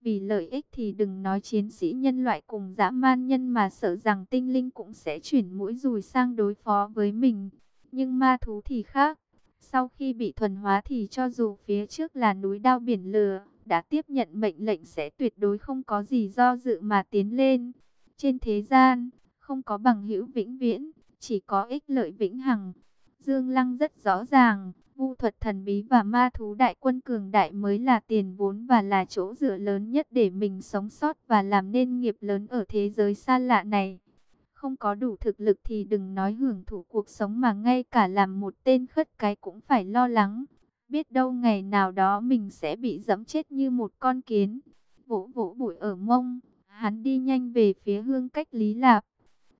Vì lợi ích thì đừng nói chiến sĩ nhân loại cùng dã man nhân mà sợ rằng tinh linh cũng sẽ chuyển mũi dùi sang đối phó với mình. Nhưng ma thú thì khác. Sau khi bị thuần hóa thì cho dù phía trước là núi đao biển lửa, đã tiếp nhận mệnh lệnh sẽ tuyệt đối không có gì do dự mà tiến lên. Trên thế gian, không có bằng hữu vĩnh viễn, chỉ có ích lợi vĩnh hằng. Dương Lăng rất rõ ràng, vu thuật thần bí và ma thú đại quân cường đại mới là tiền vốn và là chỗ dựa lớn nhất để mình sống sót và làm nên nghiệp lớn ở thế giới xa lạ này. Không có đủ thực lực thì đừng nói hưởng thụ cuộc sống mà ngay cả làm một tên khất cái cũng phải lo lắng. Biết đâu ngày nào đó mình sẽ bị dẫm chết như một con kiến. Vỗ vỗ bụi ở mông, hắn đi nhanh về phía hương cách Lý Lạp.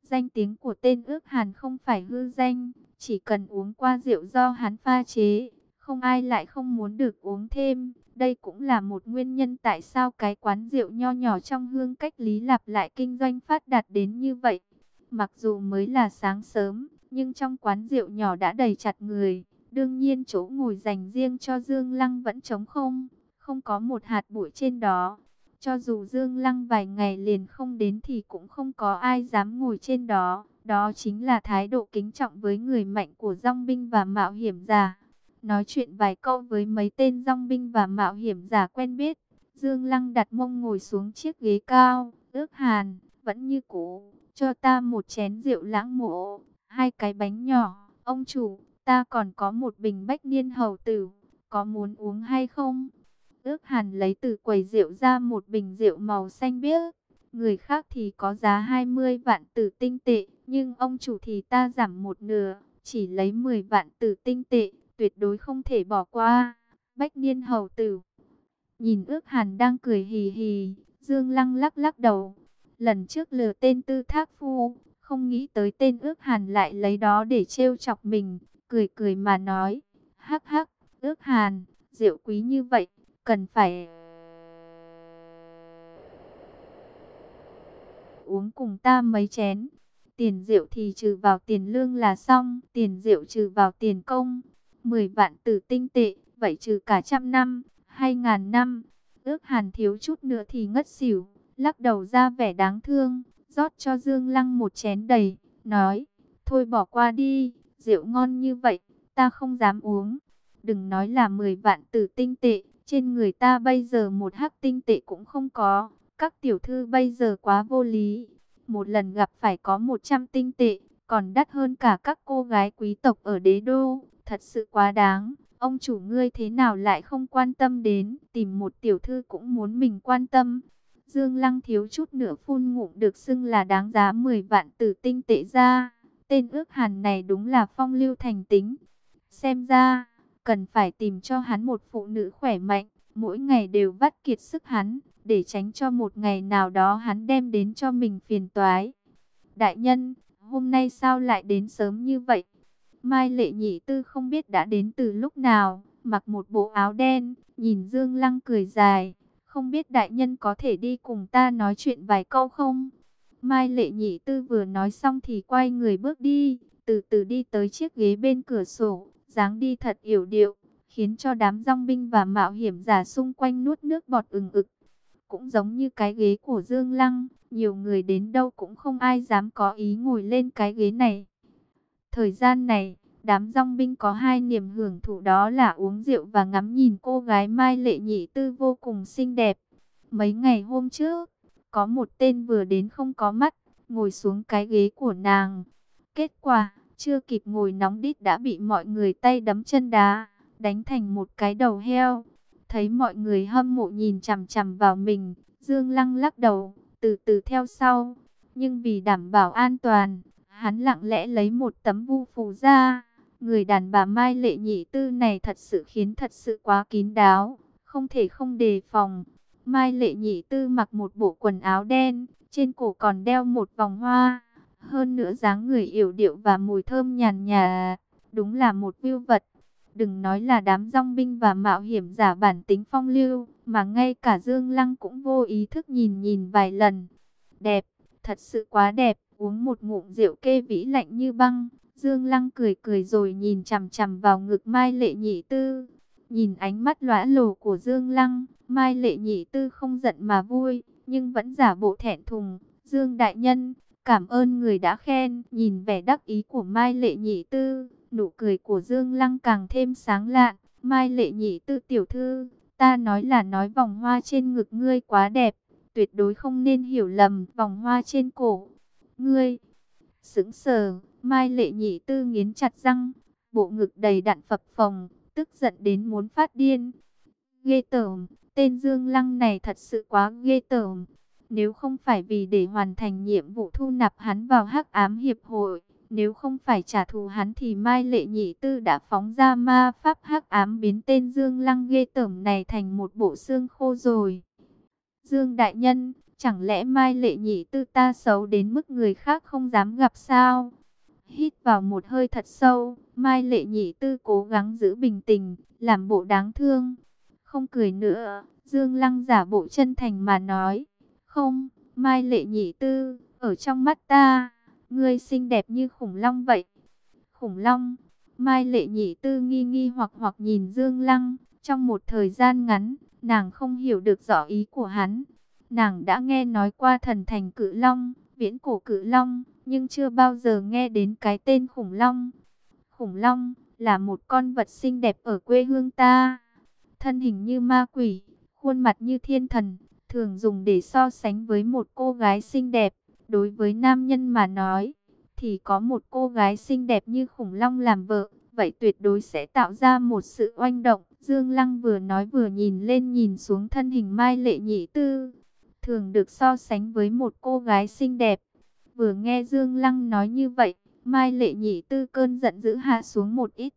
Danh tiếng của tên ước hàn không phải hư danh, chỉ cần uống qua rượu do hắn pha chế, không ai lại không muốn được uống thêm. Đây cũng là một nguyên nhân tại sao cái quán rượu nho nhỏ trong hương cách Lý Lạp lại kinh doanh phát đạt đến như vậy. Mặc dù mới là sáng sớm, nhưng trong quán rượu nhỏ đã đầy chặt người. Đương nhiên chỗ ngồi dành riêng cho Dương Lăng vẫn trống không, không có một hạt bụi trên đó. Cho dù Dương Lăng vài ngày liền không đến thì cũng không có ai dám ngồi trên đó. Đó chính là thái độ kính trọng với người mạnh của dòng binh và mạo hiểm giả. Nói chuyện vài câu với mấy tên dòng binh và mạo hiểm giả quen biết. Dương Lăng đặt mông ngồi xuống chiếc ghế cao, ước hàn, vẫn như cũ. Cho ta một chén rượu lãng mộ, hai cái bánh nhỏ. Ông chủ, ta còn có một bình bách niên hầu tử, có muốn uống hay không? Ước hàn lấy từ quầy rượu ra một bình rượu màu xanh biếc. Người khác thì có giá 20 vạn tử tinh tệ, nhưng ông chủ thì ta giảm một nửa, chỉ lấy 10 vạn tử tinh tệ, tuyệt đối không thể bỏ qua. Bách niên hầu tử. Nhìn ước hàn đang cười hì hì, Dương Lăng lắc lắc đầu. Lần trước lừa tên tư thác phu, không nghĩ tới tên ước hàn lại lấy đó để trêu chọc mình, cười cười mà nói. Hắc hắc, ước hàn, rượu quý như vậy, cần phải uống cùng ta mấy chén. Tiền rượu thì trừ vào tiền lương là xong, tiền rượu trừ vào tiền công. 10 vạn tử tinh tệ, vậy trừ cả trăm năm, hai ngàn năm. Ước hàn thiếu chút nữa thì ngất xỉu, lắc đầu ra vẻ đáng thương, rót cho Dương Lăng một chén đầy, nói, thôi bỏ qua đi, rượu ngon như vậy, ta không dám uống. Đừng nói là 10 vạn tử tinh tệ, trên người ta bây giờ một hắc tinh tệ cũng không có. Các tiểu thư bây giờ quá vô lý. Một lần gặp phải có 100 tinh tệ, còn đắt hơn cả các cô gái quý tộc ở đế đô. Thật sự quá đáng. Ông chủ ngươi thế nào lại không quan tâm đến, tìm một tiểu thư cũng muốn mình quan tâm. Dương Lăng thiếu chút nữa phun ngụm được xưng là đáng giá 10 vạn tử tinh tệ ra. Tên ước hàn này đúng là phong lưu thành tính. Xem ra, cần phải tìm cho hắn một phụ nữ khỏe mạnh, mỗi ngày đều vắt kiệt sức hắn, để tránh cho một ngày nào đó hắn đem đến cho mình phiền toái. Đại nhân, hôm nay sao lại đến sớm như vậy? Mai lệ nhị tư không biết đã đến từ lúc nào, mặc một bộ áo đen, nhìn Dương Lăng cười dài, không biết đại nhân có thể đi cùng ta nói chuyện vài câu không? Mai lệ nhị tư vừa nói xong thì quay người bước đi, từ từ đi tới chiếc ghế bên cửa sổ, dáng đi thật yểu điệu, khiến cho đám rong binh và mạo hiểm giả xung quanh nuốt nước bọt ừng ực. cũng giống như cái ghế của Dương Lăng, nhiều người đến đâu cũng không ai dám có ý ngồi lên cái ghế này. Thời gian này, đám rong binh có hai niềm hưởng thụ đó là uống rượu và ngắm nhìn cô gái Mai Lệ Nhị Tư vô cùng xinh đẹp. Mấy ngày hôm trước, có một tên vừa đến không có mắt, ngồi xuống cái ghế của nàng. Kết quả, chưa kịp ngồi nóng đít đã bị mọi người tay đấm chân đá, đánh thành một cái đầu heo. Thấy mọi người hâm mộ nhìn chằm chằm vào mình, Dương Lăng lắc đầu, từ từ theo sau. Nhưng vì đảm bảo an toàn, hắn lặng lẽ lấy một tấm vu phù ra. Người đàn bà Mai Lệ Nhị Tư này thật sự khiến thật sự quá kín đáo, không thể không đề phòng. Mai Lệ Nhị Tư mặc một bộ quần áo đen, trên cổ còn đeo một vòng hoa. Hơn nữa dáng người yểu điệu và mùi thơm nhàn nhà, đúng là một viêu vật. Đừng nói là đám rong binh và mạo hiểm giả bản tính phong lưu, mà ngay cả Dương Lăng cũng vô ý thức nhìn nhìn vài lần. Đẹp, thật sự quá đẹp, uống một ngụm rượu kê vĩ lạnh như băng. Dương Lăng cười cười rồi nhìn chằm chằm vào ngực Mai Lệ Nhị Tư. Nhìn ánh mắt lõa lồ của Dương Lăng, Mai Lệ Nhị Tư không giận mà vui, nhưng vẫn giả bộ thẹn thùng. Dương Đại Nhân, cảm ơn người đã khen. Nhìn vẻ đắc ý của Mai Lệ Nhị Tư, nụ cười của Dương Lăng càng thêm sáng lạn. Mai Lệ Nhị Tư tiểu thư, ta nói là nói vòng hoa trên ngực ngươi quá đẹp. Tuyệt đối không nên hiểu lầm vòng hoa trên cổ. Ngươi, sững sờ, Mai Lệ Nhị Tư nghiến chặt răng, bộ ngực đầy đạn phập phồng, tức giận đến muốn phát điên. Ghê tởm, tên Dương Lăng này thật sự quá ghê tởm. Nếu không phải vì để hoàn thành nhiệm vụ thu nạp hắn vào hắc ám hiệp hội, nếu không phải trả thù hắn thì Mai Lệ Nhị Tư đã phóng ra ma pháp hắc ám biến tên Dương Lăng ghê tởm này thành một bộ xương khô rồi. Dương Đại Nhân, chẳng lẽ Mai Lệ Nhị Tư ta xấu đến mức người khác không dám gặp sao? Hít vào một hơi thật sâu, Mai Lệ Nhị Tư cố gắng giữ bình tĩnh, làm bộ đáng thương. Không cười nữa, Dương Lăng giả bộ chân thành mà nói. Không, Mai Lệ Nhị Tư, ở trong mắt ta, ngươi xinh đẹp như khủng long vậy. Khủng long, Mai Lệ Nhị Tư nghi nghi hoặc hoặc nhìn Dương Lăng. Trong một thời gian ngắn, nàng không hiểu được rõ ý của hắn. Nàng đã nghe nói qua thần thành cự long, viễn cổ cự long, nhưng chưa bao giờ nghe đến cái tên khủng long. Khủng long là một con vật xinh đẹp ở quê hương ta. Thân hình như ma quỷ, khuôn mặt như thiên thần, thường dùng để so sánh với một cô gái xinh đẹp. Đối với nam nhân mà nói, thì có một cô gái xinh đẹp như khủng long làm vợ, vậy tuyệt đối sẽ tạo ra một sự oanh động. Dương Lăng vừa nói vừa nhìn lên nhìn xuống thân hình Mai Lệ Nhị Tư, thường được so sánh với một cô gái xinh đẹp. Vừa nghe Dương Lăng nói như vậy, Mai Lệ Nhị Tư cơn giận dữ hạ xuống một ít.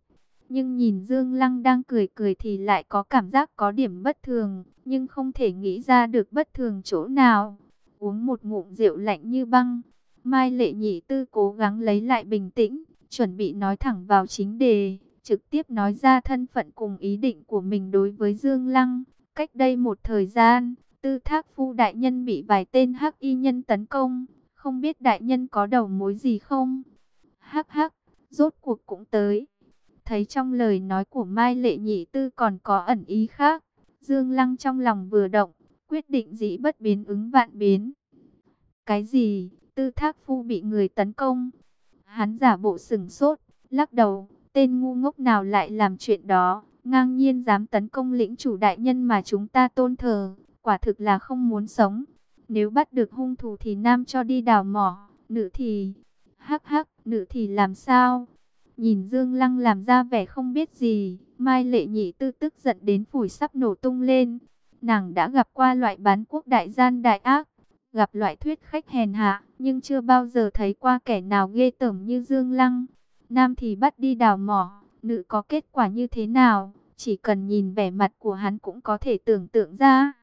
Nhưng nhìn Dương Lăng đang cười cười thì lại có cảm giác có điểm bất thường, nhưng không thể nghĩ ra được bất thường chỗ nào. Uống một ngụm rượu lạnh như băng, Mai Lệ Nhị Tư cố gắng lấy lại bình tĩnh, chuẩn bị nói thẳng vào chính đề, trực tiếp nói ra thân phận cùng ý định của mình đối với Dương Lăng. Cách đây một thời gian, Tư Thác Phu Đại Nhân bị vài tên hắc y nhân tấn công, không biết Đại Nhân có đầu mối gì không? Hắc hắc, rốt cuộc cũng tới. Thấy trong lời nói của Mai Lệ Nhị Tư còn có ẩn ý khác, Dương Lăng trong lòng vừa động, quyết định dĩ bất biến ứng vạn biến. Cái gì? Tư Thác Phu bị người tấn công? Hắn giả bộ sừng sốt, lắc đầu, tên ngu ngốc nào lại làm chuyện đó, ngang nhiên dám tấn công lĩnh chủ đại nhân mà chúng ta tôn thờ, quả thực là không muốn sống. Nếu bắt được hung thủ thì nam cho đi đào mỏ, nữ thì... Hắc hắc, nữ thì làm sao? Nhìn Dương Lăng làm ra vẻ không biết gì, Mai Lệ Nhị tư tức giận đến phủi sắp nổ tung lên. Nàng đã gặp qua loại bán quốc đại gian đại ác, gặp loại thuyết khách hèn hạ, nhưng chưa bao giờ thấy qua kẻ nào ghê tởm như Dương Lăng. Nam thì bắt đi đào mỏ, nữ có kết quả như thế nào, chỉ cần nhìn vẻ mặt của hắn cũng có thể tưởng tượng ra.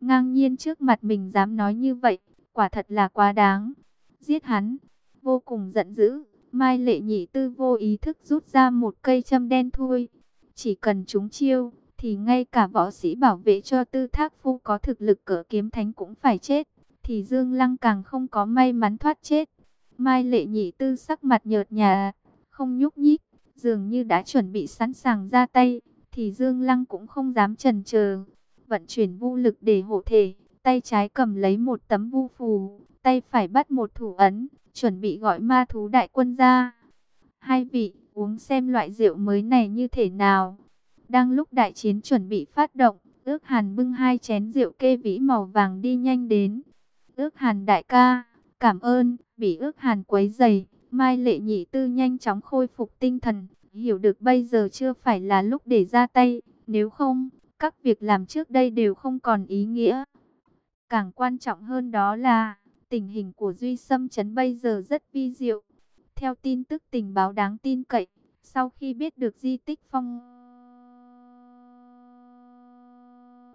Ngang nhiên trước mặt mình dám nói như vậy, quả thật là quá đáng. Giết hắn, vô cùng giận dữ. Mai lệ nhị tư vô ý thức rút ra một cây châm đen thui. Chỉ cần chúng chiêu, thì ngay cả võ sĩ bảo vệ cho tư thác phu có thực lực cỡ kiếm thánh cũng phải chết. Thì Dương Lăng càng không có may mắn thoát chết. Mai lệ nhị tư sắc mặt nhợt nhà, không nhúc nhích, dường như đã chuẩn bị sẵn sàng ra tay. Thì Dương Lăng cũng không dám chần chờ vận chuyển vũ lực để hộ thể, tay trái cầm lấy một tấm vu phù, tay phải bắt một thủ ấn, chuẩn bị gọi ma thú đại quân ra. Hai vị, uống xem loại rượu mới này như thế nào. Đang lúc đại chiến chuẩn bị phát động, ước hàn bưng hai chén rượu kê vĩ màu vàng đi nhanh đến. Ước hàn đại ca, cảm ơn, bị ước hàn quấy dày, Mai lệ nhị tư nhanh chóng khôi phục tinh thần, hiểu được bây giờ chưa phải là lúc để ra tay, nếu không, các việc làm trước đây đều không còn ý nghĩa. Càng quan trọng hơn đó là, tình hình của Duy Sâm Trấn bây giờ rất vi diệu. Theo tin tức tình báo đáng tin cậy, sau khi biết được di tích phong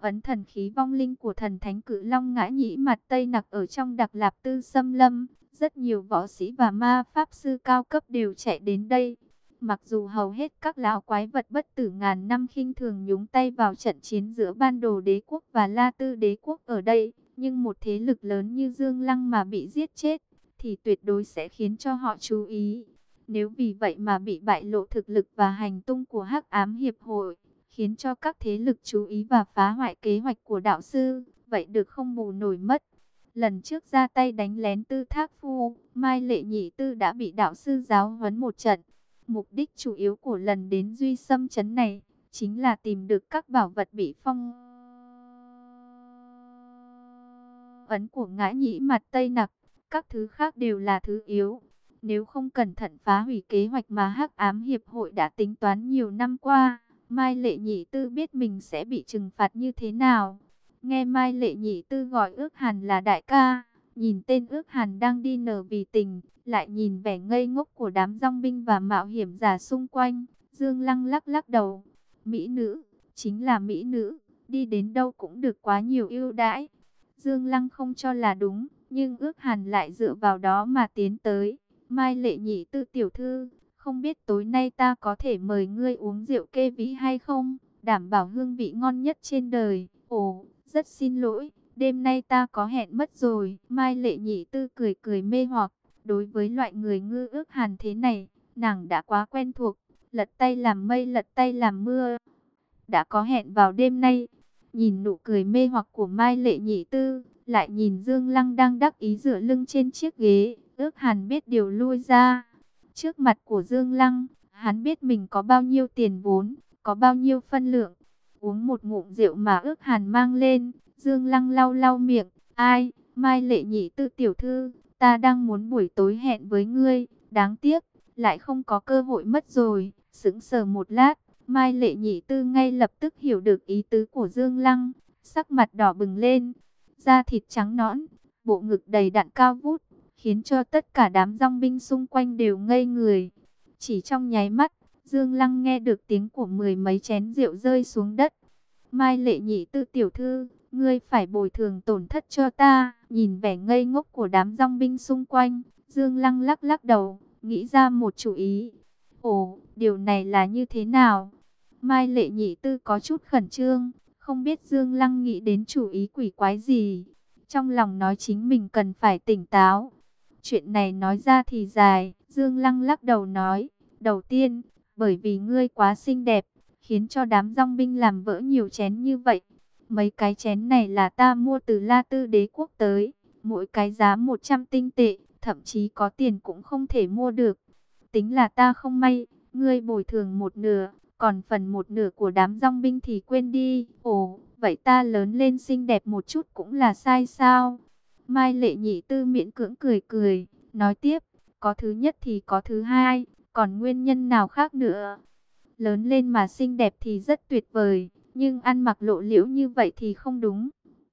ấn thần khí vong linh của thần thánh cử long ngã nhĩ mặt Tây nặc ở trong đặc lạp tư xâm lâm, rất nhiều võ sĩ và ma pháp sư cao cấp đều chạy đến đây. Mặc dù hầu hết các lão quái vật bất tử ngàn năm khinh thường nhúng tay vào trận chiến giữa ban đồ đế quốc và la tư đế quốc ở đây, nhưng một thế lực lớn như Dương Lăng mà bị giết chết, thì tuyệt đối sẽ khiến cho họ chú ý. Nếu vì vậy mà bị bại lộ thực lực và hành tung của hắc ám hiệp hội, khiến cho các thế lực chú ý và phá hoại kế hoạch của đạo sư, vậy được không bù nổi mất. Lần trước ra tay đánh lén tư thác phu, Mai Lệ Nhị Tư đã bị đạo sư giáo huấn một trận. Mục đích chủ yếu của lần đến Duy xâm chấn này, chính là tìm được các bảo vật bị phong ấn của ngã nhĩ mặt Tây Nặc. Các thứ khác đều là thứ yếu. Nếu không cẩn thận phá hủy kế hoạch mà hắc ám hiệp hội đã tính toán nhiều năm qua, Mai Lệ Nhị Tư biết mình sẽ bị trừng phạt như thế nào. Nghe Mai Lệ Nhị Tư gọi ước hàn là đại ca, nhìn tên ước hàn đang đi nở vì tình, lại nhìn vẻ ngây ngốc của đám rong binh và mạo hiểm giả xung quanh. Dương Lăng lắc lắc đầu, Mỹ nữ, chính là Mỹ nữ, đi đến đâu cũng được quá nhiều ưu đãi. Dương Lăng không cho là đúng, nhưng ước hàn lại dựa vào đó mà tiến tới. Mai Lệ Nhị Tư tiểu thư, không biết tối nay ta có thể mời ngươi uống rượu kê vĩ hay không, đảm bảo hương vị ngon nhất trên đời. Ồ, rất xin lỗi, đêm nay ta có hẹn mất rồi. Mai lệ nhị tư cười cười mê hoặc, đối với loại người ngư ước hàn thế này, nàng đã quá quen thuộc, lật tay làm mây lật tay làm mưa. Đã có hẹn vào đêm nay, nhìn nụ cười mê hoặc của Mai lệ nhị tư, lại nhìn Dương Lăng đang đắc ý dựa lưng trên chiếc ghế, ước hàn biết điều lui ra. Trước mặt của Dương Lăng, hắn biết mình có bao nhiêu tiền vốn, có bao nhiêu phân lượng, uống một ngụm rượu mà ước hàn mang lên. Dương Lăng lau lau miệng, ai, Mai Lệ Nhị Tư tiểu thư, ta đang muốn buổi tối hẹn với ngươi, đáng tiếc, lại không có cơ hội mất rồi. Sững sờ một lát, Mai Lệ Nhị Tư ngay lập tức hiểu được ý tứ của Dương Lăng, sắc mặt đỏ bừng lên, da thịt trắng nõn, bộ ngực đầy đạn cao vút, khiến cho tất cả đám rong binh xung quanh đều ngây người. Chỉ trong nháy mắt, Dương Lăng nghe được tiếng của mười mấy chén rượu rơi xuống đất. Mai lệ nhị tư tiểu thư, ngươi phải bồi thường tổn thất cho ta. Nhìn vẻ ngây ngốc của đám rong binh xung quanh, Dương Lăng lắc lắc đầu, nghĩ ra một chủ ý. Ồ, điều này là như thế nào? Mai lệ nhị tư có chút khẩn trương, không biết Dương Lăng nghĩ đến chủ ý quỷ quái gì. Trong lòng nói chính mình cần phải tỉnh táo. Chuyện này nói ra thì dài, Dương Lăng lắc đầu nói, đầu tiên, bởi vì ngươi quá xinh đẹp, khiến cho đám rong binh làm vỡ nhiều chén như vậy. Mấy cái chén này là ta mua từ La Tư đế quốc tới, mỗi cái giá 100 tinh tệ, thậm chí có tiền cũng không thể mua được. Tính là ta không may, ngươi bồi thường một nửa, còn phần một nửa của đám rong binh thì quên đi. Ồ, vậy ta lớn lên xinh đẹp một chút cũng là sai sao? Mai lệ nhị tư miễn cưỡng cười cười, nói tiếp, có thứ nhất thì có thứ hai, còn nguyên nhân nào khác nữa? Lớn lên mà xinh đẹp thì rất tuyệt vời, nhưng ăn mặc lộ liễu như vậy thì không đúng.